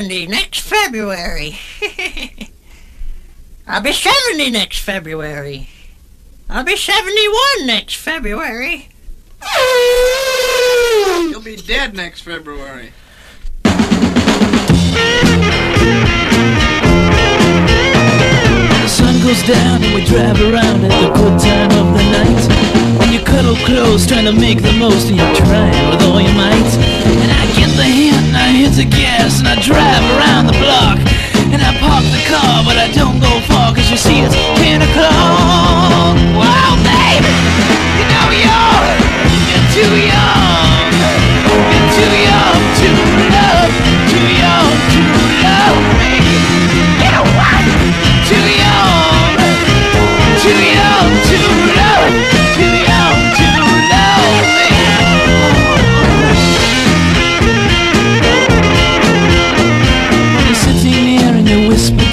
70 next February. I'll be 70 next February. I'll be 71 next February. You'll be dead next February. The sun goes down and we drive around at the good time of the night. And you cuddle close, trying to make the most, and you're trying with all your might. And I gas, and I drive around the block. And I park the car, but I don't go far, cause you see it's 10 o'clock. Wow, baby, you know you're, you're too young. You're too young to love, too young to love me. You know what? Too young, too young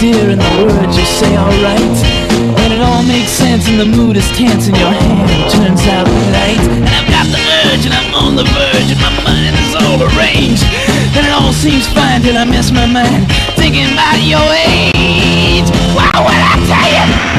dear, and the words you say alright. And it all makes sense, and the mood is tense, and your hand turns out light. And I've got the urge, and I'm on the verge, and my mind is all arranged. And it all seems fine till I miss my mind, thinking about your age. Wow, what I tell you,